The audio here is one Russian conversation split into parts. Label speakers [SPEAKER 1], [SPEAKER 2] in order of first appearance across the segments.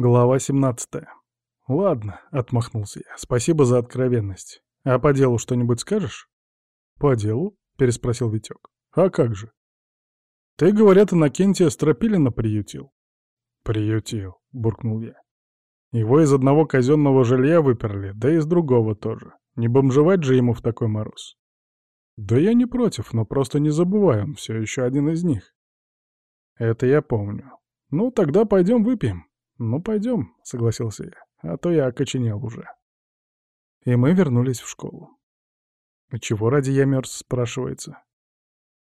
[SPEAKER 1] Глава 17. «Ладно», — отмахнулся я, — «спасибо за откровенность. А по делу что-нибудь скажешь?» «По делу?» — переспросил Витек. «А как же?» «Ты, говорят, Иннокентия Стропилина приютил». «Приютил», — буркнул я. «Его из одного казенного жилья выперли, да и из другого тоже. Не бомжевать же ему в такой мороз». «Да я не против, но просто не забывай, он все еще один из них». «Это я помню. Ну, тогда пойдем выпьем». «Ну, пойдем», — согласился я, — «а то я окоченел уже». И мы вернулись в школу. «Чего ради я мерз?» — спрашивается.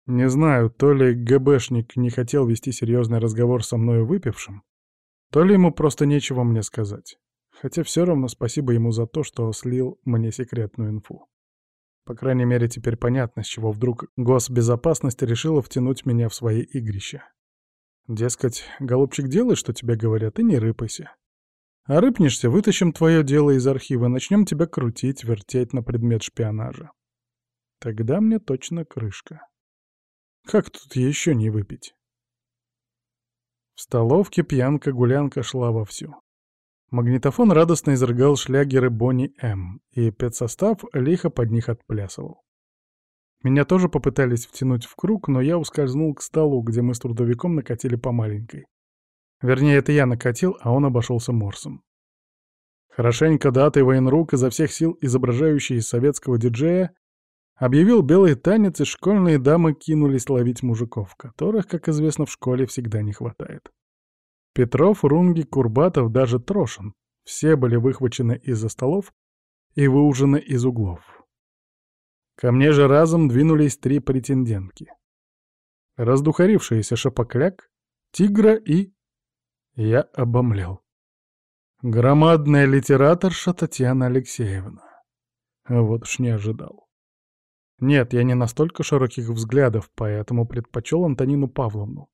[SPEAKER 1] Не знаю, то ли ГБшник не хотел вести серьезный разговор со мною выпившим, то ли ему просто нечего мне сказать. Хотя все равно спасибо ему за то, что слил мне секретную инфу. По крайней мере, теперь понятно, с чего вдруг госбезопасность решила втянуть меня в свои игрища. Дескать, голубчик, делай, что тебе говорят, и не рыпайся. А рыпнешься, вытащим твое дело из архива, начнем тебя крутить, вертеть на предмет шпионажа. Тогда мне точно крышка. Как тут еще не выпить? В столовке пьянка-гулянка шла вовсю. Магнитофон радостно изрыгал шлягеры Бонни М, и педсостав лихо под них отплясывал. Меня тоже попытались втянуть в круг, но я ускользнул к столу, где мы с трудовиком накатили по маленькой. Вернее, это я накатил, а он обошелся морсом. Хорошенько датый военрук, изо всех сил изображающий из советского диджея, объявил белый танец, и школьные дамы кинулись ловить мужиков, которых, как известно, в школе всегда не хватает. Петров, Рунги, Курбатов, даже Трошин — все были выхвачены из-за столов и выужены из углов. Ко мне же разом двинулись три претендентки. Раздухарившийся шапокляк, тигра и... Я обомлел. Громадная литераторша Татьяна Алексеевна. Вот уж не ожидал. Нет, я не настолько широких взглядов, поэтому предпочел Антонину Павловну.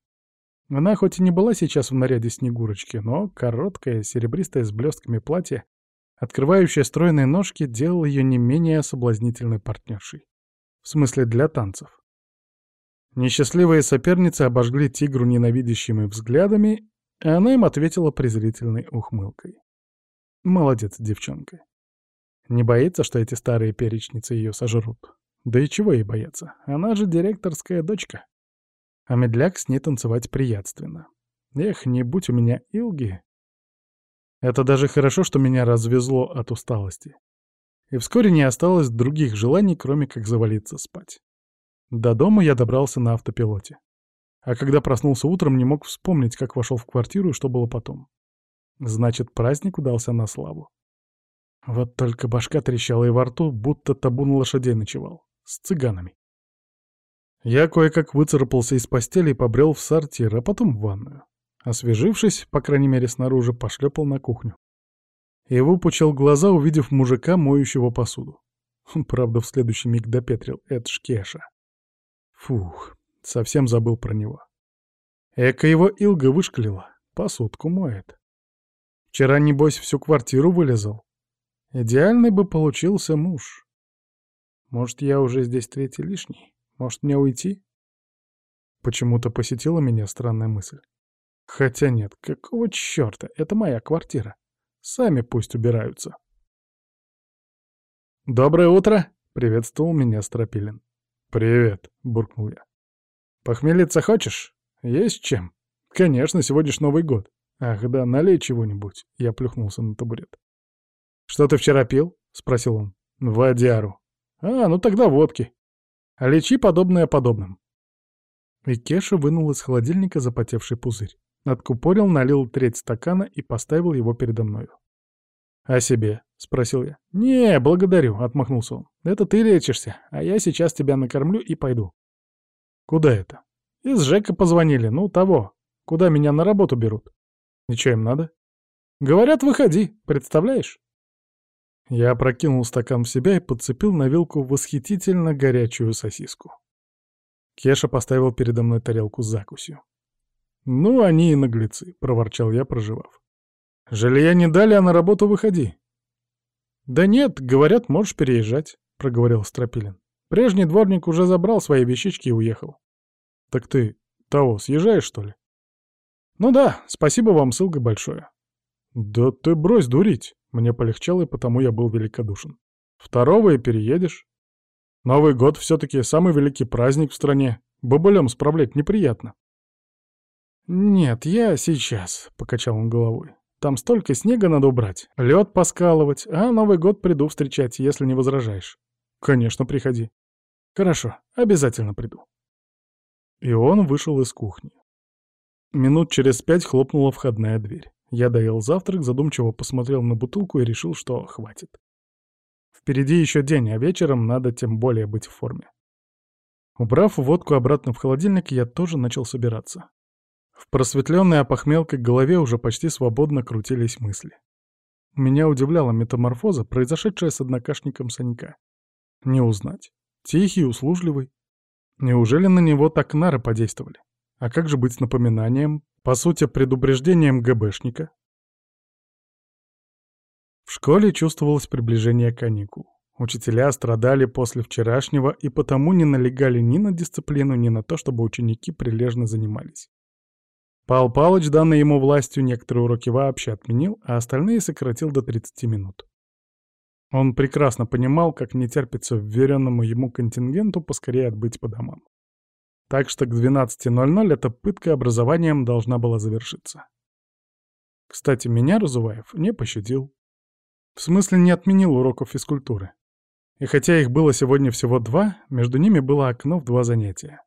[SPEAKER 1] Она хоть и не была сейчас в наряде Снегурочки, но короткое, серебристое с блестками платье Открывающая стройные ножки делал ее не менее соблазнительной партнершей. В смысле, для танцев. Несчастливые соперницы обожгли тигру ненавидящими взглядами, и она им ответила презрительной ухмылкой. Молодец, девчонка. Не боится, что эти старые перечницы ее сожрут. Да и чего ей бояться? Она же директорская дочка. А медляк с ней танцевать приятственно. Эх, не будь у меня Илги, это даже хорошо, что меня развезло от усталости. И вскоре не осталось других желаний, кроме как завалиться спать. До дома я добрался на автопилоте. А когда проснулся утром, не мог вспомнить, как вошел в квартиру и что было потом. Значит, праздник удался на славу. Вот только башка трещала и во рту, будто табун лошадей ночевал. С цыганами. Я кое-как выцарапался из постели и побрел в сортир, а потом в ванную. Освежившись, по крайней мере снаружи, пошлепал на кухню. И выпучил глаза, увидев мужика, моющего посуду. Правда, в следующий миг допетрил. Это ж. Фух, совсем забыл про него. Эка его Илга вышкалила. Посудку моет. Вчера, небось, всю квартиру вылезал. Идеальный бы получился муж. Может, я уже здесь третий лишний? Может, мне уйти? Почему-то посетила меня странная мысль. Хотя нет, какого чёрта, это моя квартира. Сами пусть убираются. «Доброе утро!» — приветствовал меня Стропилин. «Привет!» — буркнул я. «Похмелиться хочешь? Есть чем?» «Конечно, сегодня ж Новый год. Ах да, налей чего-нибудь». Я плюхнулся на табурет. «Что ты вчера пил?» — спросил он. «Водяру». «А, ну тогда водки. Лечи подобное подобным». И Кеша вынул из холодильника запотевший пузырь. Откупорил, налил треть стакана и поставил его передо мною. «А себе?» — спросил я. «Не, благодарю», — отмахнулся он. «Это ты лечишься, а я сейчас тебя накормлю и пойду». «Куда это?» «Из Жека позвонили, ну, того, куда меня на работу берут». «Ничего им надо?» «Говорят, выходи, представляешь?» Я опрокинул стакан в себя и подцепил на вилку восхитительно горячую сосиску. Кеша поставил передо мной тарелку с закусью. «Ну, они и наглецы», — проворчал я, проживав. «Жилья не дали, а на работу выходи». «Да нет, говорят, можешь переезжать», — проговорил Стропилин. «Прежний дворник уже забрал свои вещички и уехал». «Так ты того, съезжаешь, что ли?» «Ну да, спасибо вам, ссылка большое». «Да ты брось дурить!» Мне полегчало, и потому я был великодушен. «Второго и переедешь. Новый год все-таки самый великий праздник в стране. Бабулем справлять неприятно». «Нет, я сейчас», — покачал он головой. «Там столько снега надо убрать, лед поскалывать, а Новый год приду встречать, если не возражаешь». «Конечно, приходи». «Хорошо, обязательно приду». И он вышел из кухни. Минут через пять хлопнула входная дверь. Я доел завтрак, задумчиво посмотрел на бутылку и решил, что хватит. Впереди еще день, а вечером надо тем более быть в форме. Убрав водку обратно в холодильник, я тоже начал собираться. В просветленной опохмелкой голове уже почти свободно крутились мысли. Меня удивляла метаморфоза, произошедшая с однокашником Санька. Не узнать. Тихий, услужливый. Неужели на него так нары подействовали? А как же быть с напоминанием, по сути, предупреждением ГБшника? В школе чувствовалось приближение каникул. Учителя страдали после вчерашнего и потому не налегали ни на дисциплину, ни на то, чтобы ученики прилежно занимались. Пал Палыч, данный ему властью, некоторые уроки вообще отменил, а остальные сократил до 30 минут. Он прекрасно понимал, как не терпится вверенному ему контингенту поскорее отбыть по домам. Так что к 12.00 эта пытка образованием должна была завершиться. Кстати, меня Разуваев не пощадил. В смысле, не отменил уроков физкультуры. И хотя их было сегодня всего два, между ними было окно в два занятия.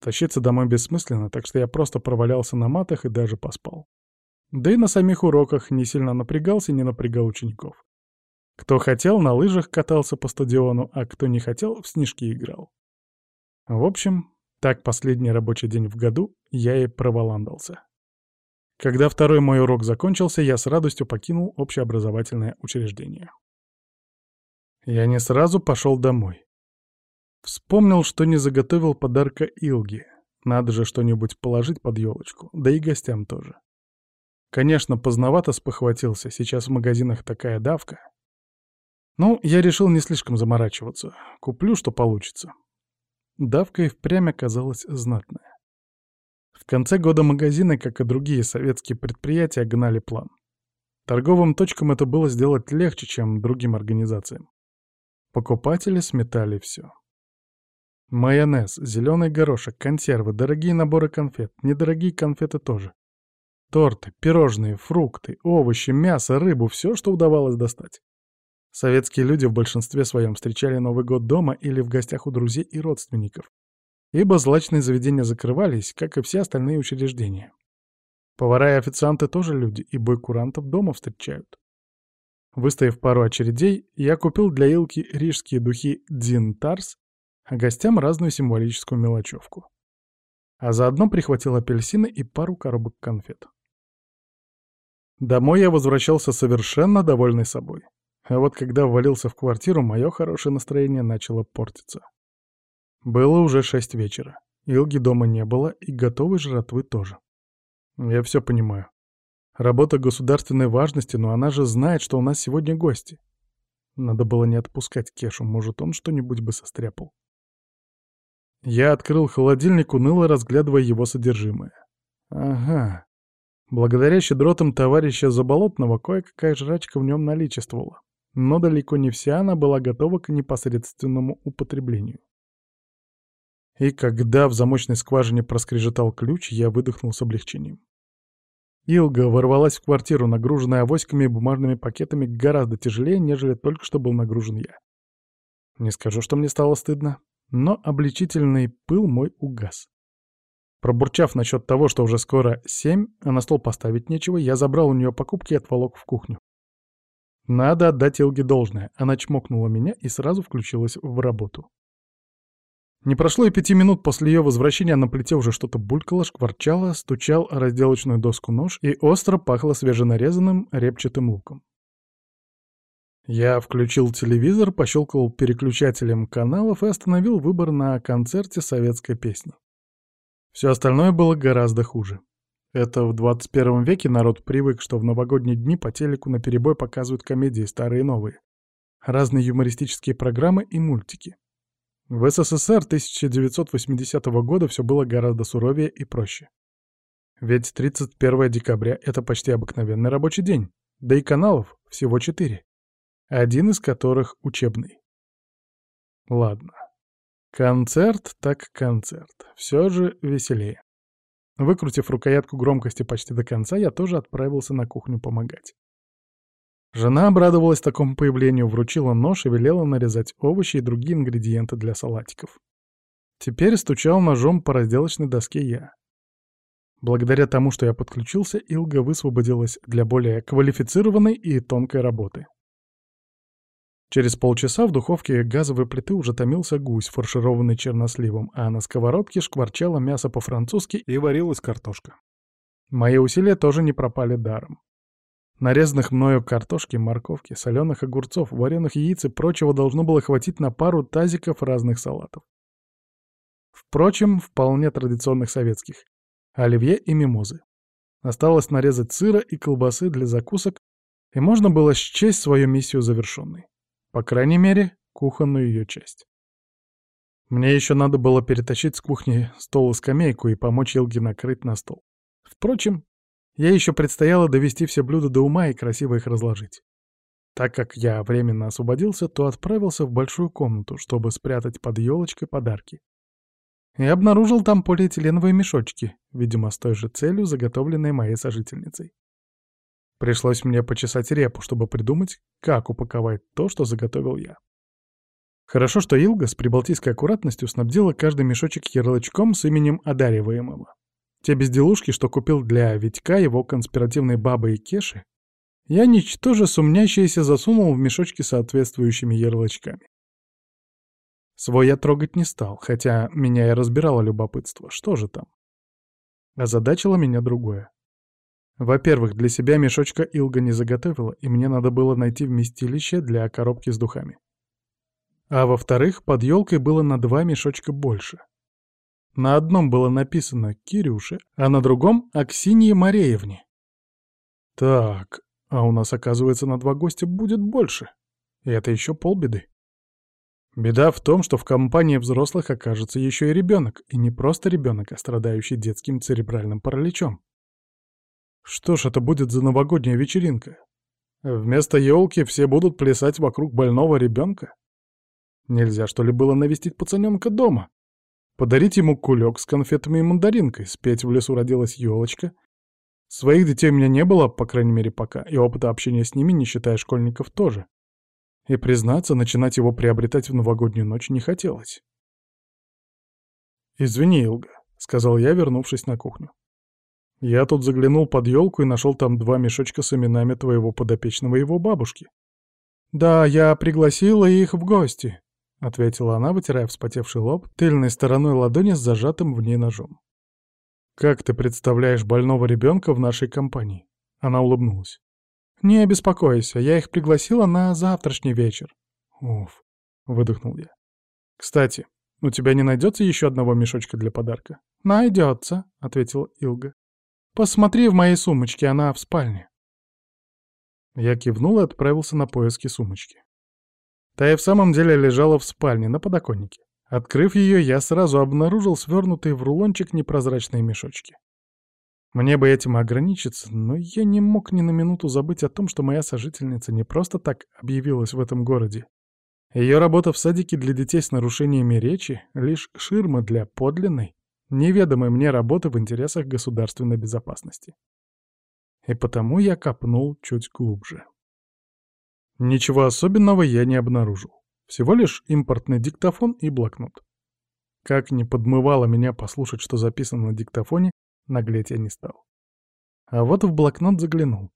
[SPEAKER 1] Тащиться домой бессмысленно, так что я просто провалялся на матах и даже поспал. Да и на самих уроках не сильно напрягался, не напрягал учеников. Кто хотел, на лыжах катался по стадиону, а кто не хотел, в снежки играл. В общем, так последний рабочий день в году я и проволандался. Когда второй мой урок закончился, я с радостью покинул общеобразовательное учреждение. Я не сразу пошел домой. Вспомнил, что не заготовил подарка Илге. Надо же что-нибудь положить под елочку, да и гостям тоже. Конечно, поздновато спохватился, сейчас в магазинах такая давка. Ну, я решил не слишком заморачиваться. Куплю, что получится. Давка и впрямь оказалась знатная. В конце года магазины, как и другие советские предприятия, гнали план. Торговым точкам это было сделать легче, чем другим организациям. Покупатели сметали все. Майонез, зеленый горошек, консервы, дорогие наборы конфет, недорогие конфеты тоже. Торты, пирожные, фрукты, овощи, мясо, рыбу — все, что удавалось достать. Советские люди в большинстве своем встречали Новый год дома или в гостях у друзей и родственников, ибо злачные заведения закрывались, как и все остальные учреждения. Повара и официанты тоже люди, и бой курантов дома встречают. Выставив пару очередей, я купил для Илки рижские духи Дин Тарс, гостям разную символическую мелочевку. А заодно прихватил апельсины и пару коробок конфет. Домой я возвращался совершенно довольный собой. А вот когда ввалился в квартиру, мое хорошее настроение начало портиться. Было уже шесть вечера. Илги дома не было, и готовой жратвы тоже. Я все понимаю. Работа государственной важности, но она же знает, что у нас сегодня гости. Надо было не отпускать Кешу, может, он что-нибудь бы состряпал. Я открыл холодильник, уныло разглядывая его содержимое. Ага. Благодаря щедротам товарища Заболотного кое-какая жрачка в нем наличествовала но далеко не вся она была готова к непосредственному употреблению. И когда в замочной скважине проскрежетал ключ, я выдохнул с облегчением. Илга ворвалась в квартиру, нагруженная авоськами и бумажными пакетами гораздо тяжелее, нежели только что был нагружен я. Не скажу, что мне стало стыдно, но обличительный пыл мой угас. Пробурчав насчет того, что уже скоро семь, а на стол поставить нечего, я забрал у нее покупки и отволок в кухню. Надо отдать Илге должное. Она чмокнула меня и сразу включилась в работу. Не прошло и пяти минут после ее возвращения на плите уже что-то булькало, шкварчало, стучал разделочную доску нож и остро пахло свеженарезанным репчатым луком. Я включил телевизор, пощелкал переключателем каналов и остановил выбор на концерте советской песни. Все остальное было гораздо хуже. Это в 21 веке народ привык, что в новогодние дни по телеку наперебой показывают комедии старые и новые, разные юмористические программы и мультики. В СССР 1980 года все было гораздо суровее и проще. Ведь 31 декабря — это почти обыкновенный рабочий день, да и каналов всего четыре, один из которых учебный. Ладно. Концерт так концерт. Все же веселее. Выкрутив рукоятку громкости почти до конца, я тоже отправился на кухню помогать. Жена обрадовалась такому появлению, вручила нож и велела нарезать овощи и другие ингредиенты для салатиков. Теперь стучал ножом по разделочной доске я. Благодаря тому, что я подключился, Илга высвободилась для более квалифицированной и тонкой работы. Через полчаса в духовке газовой плиты уже томился гусь, фаршированный черносливом, а на сковородке шкварчало мясо по-французски и варилась картошка. Мои усилия тоже не пропали даром. Нарезанных мною картошки, морковки, соленых огурцов, вареных яиц и прочего должно было хватить на пару тазиков разных салатов. Впрочем, вполне традиционных советских. Оливье и мимозы. Осталось нарезать сыра и колбасы для закусок, и можно было счесть свою миссию завершенной. По крайней мере, кухонную ее часть. Мне еще надо было перетащить с кухни стол и скамейку и помочь Елге накрыть на стол. Впрочем, я еще предстояло довести все блюда до ума и красиво их разложить. Так как я временно освободился, то отправился в большую комнату, чтобы спрятать под елочкой подарки. И обнаружил там полиэтиленовые мешочки, видимо, с той же целью, заготовленные моей сожительницей. Пришлось мне почесать репу, чтобы придумать, как упаковать то, что заготовил я. Хорошо, что Илга с прибалтийской аккуратностью снабдила каждый мешочек ярлычком с именем одариваемого. Те безделушки, что купил для Витька, его конспиративной бабы и Кеши, я, ничтоже сумнящиеся, засунул в мешочки соответствующими ярлычками. Свой я трогать не стал, хотя меня и разбирало любопытство. Что же там? Озадачило меня другое. Во-первых, для себя мешочка Илга не заготовила, и мне надо было найти вместилище для коробки с духами. А во-вторых, под елкой было на два мешочка больше. На одном было написано «Кирюше», а на другом — «Аксинье Мареевне». Так, а у нас, оказывается, на два гостя будет больше. И это еще полбеды. Беда в том, что в компании взрослых окажется еще и ребенок, и не просто ребенок, а страдающий детским церебральным параличом. Что ж это будет за новогодняя вечеринка? Вместо елки все будут плясать вокруг больного ребенка? Нельзя, что ли, было навестить пацаненка дома? Подарить ему кулек с конфетами и мандаринкой, спеть в лесу родилась елочка. Своих детей у меня не было, по крайней мере, пока, и опыта общения с ними, не считая школьников, тоже. И, признаться, начинать его приобретать в новогоднюю ночь не хотелось. «Извини, Илга», — сказал я, вернувшись на кухню. «Я тут заглянул под елку и нашел там два мешочка с именами твоего подопечного и его бабушки». «Да, я пригласила их в гости», — ответила она, вытирая вспотевший лоб тыльной стороной ладони с зажатым в ней ножом. «Как ты представляешь больного ребенка в нашей компании?» Она улыбнулась. «Не беспокойся, я их пригласила на завтрашний вечер». «Уф», — выдохнул я. «Кстати, у тебя не найдется еще одного мешочка для подарка?» «Найдется», — ответила Илга. «Посмотри в моей сумочке, она в спальне». Я кивнул и отправился на поиски сумочки. Та и в самом деле лежала в спальне, на подоконнике. Открыв ее, я сразу обнаружил свернутые в рулончик непрозрачные мешочки. Мне бы этим ограничиться, но я не мог ни на минуту забыть о том, что моя сожительница не просто так объявилась в этом городе. Ее работа в садике для детей с нарушениями речи — лишь ширма для подлинной, неведомой мне работы в интересах государственной безопасности. И потому я копнул чуть глубже. Ничего особенного я не обнаружил. Всего лишь импортный диктофон и блокнот. Как не подмывало меня послушать, что записано на диктофоне, наглеть я не стал. А вот в блокнот заглянул.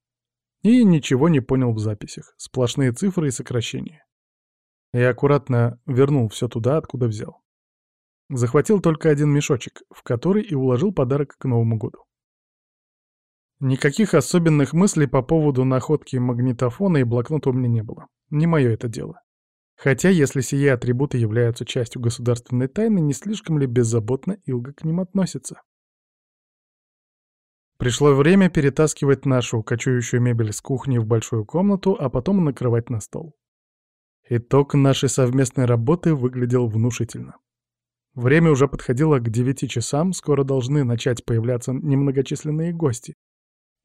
[SPEAKER 1] И ничего не понял в записях. Сплошные цифры и сокращения. Я аккуратно вернул все туда, откуда взял. Захватил только один мешочек, в который и уложил подарок к Новому году. Никаких особенных мыслей по поводу находки магнитофона и блокнота у меня не было. Не мое это дело. Хотя, если сие атрибуты являются частью государственной тайны, не слишком ли беззаботно Илга к ним относится? Пришло время перетаскивать нашу кочующую мебель с кухни в большую комнату, а потом накрывать на стол. Итог нашей совместной работы выглядел внушительно. Время уже подходило к девяти часам, скоро должны начать появляться немногочисленные гости.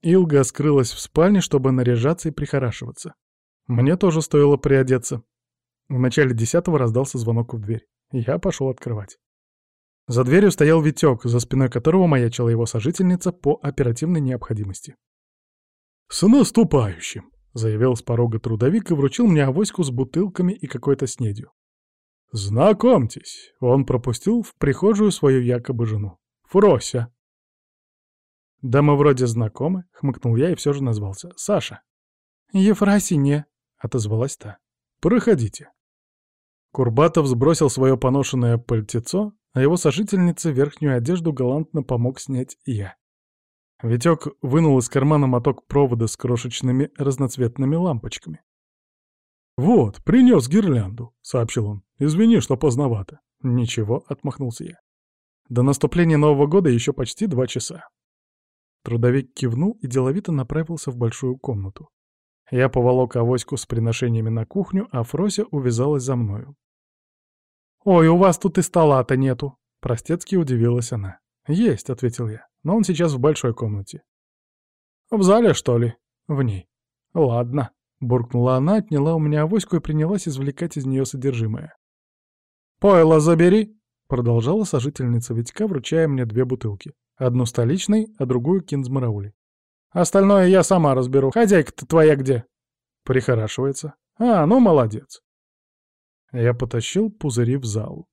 [SPEAKER 1] Илга скрылась в спальне, чтобы наряжаться и прихорашиваться. Мне тоже стоило приодеться. В начале десятого раздался звонок в дверь. Я пошел открывать. За дверью стоял Витек, за спиной которого маячила его сожительница по оперативной необходимости. «С наступающим!» — заявил с порога трудовик и вручил мне авоську с бутылками и какой-то снедью. «Знакомьтесь!» — он пропустил в прихожую свою якобы жену. «Фрося!» «Да мы вроде знакомы», — хмыкнул я и все же назвался. «Саша». «Ефросинья», — отозвалась та. «Проходите». Курбатов сбросил свое поношенное пальтецо, а его сожительнице верхнюю одежду галантно помог снять я. Витек вынул из кармана моток провода с крошечными разноцветными лампочками. «Вот, принес гирлянду», — сообщил он. «Извини, что поздновато». «Ничего», — отмахнулся я. До наступления Нового года еще почти два часа. Трудовик кивнул и деловито направился в большую комнату. Я поволок авоську с приношениями на кухню, а Фрося увязалась за мною. «Ой, у вас тут и стола-то нету!» Простецки удивилась она. «Есть», — ответил я, — «но он сейчас в большой комнате». «В зале, что ли?» «В ней». «Ладно», — буркнула она, отняла у меня авоську и принялась извлекать из нее содержимое. «Пойло забери!» — продолжала сожительница Витька, вручая мне две бутылки. Одну столичной, а другую кинзмараули. «Остальное я сама разберу. Хозяйка-то твоя где?» «Прихорашивается». «А, ну молодец». Я потащил пузыри в зал.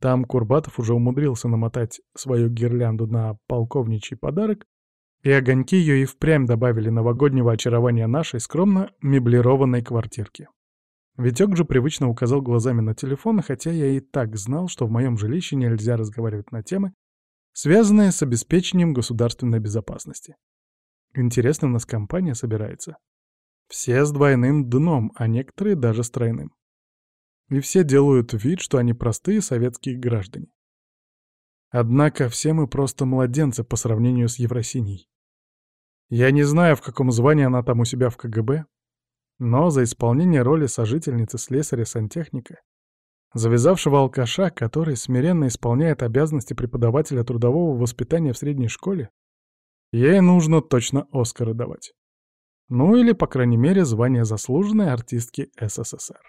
[SPEAKER 1] Там Курбатов уже умудрился намотать свою гирлянду на полковничий подарок, и огоньки ее и впрямь добавили новогоднего очарования нашей скромно меблированной квартирки. Витек же привычно указал глазами на телефон, хотя я и так знал, что в моем жилище нельзя разговаривать на темы, связанные с обеспечением государственной безопасности. Интересно, у нас компания собирается. Все с двойным дном, а некоторые даже с тройным. И все делают вид, что они простые советские граждане. Однако все мы просто младенцы по сравнению с Евросиней. Я не знаю, в каком звании она там у себя в КГБ, но за исполнение роли сожительницы слесаря-сантехника завязавшего алкаша, который смиренно исполняет обязанности преподавателя трудового воспитания в средней школе, ей нужно точно Оскары давать. Ну или, по крайней мере, звание заслуженной артистки СССР.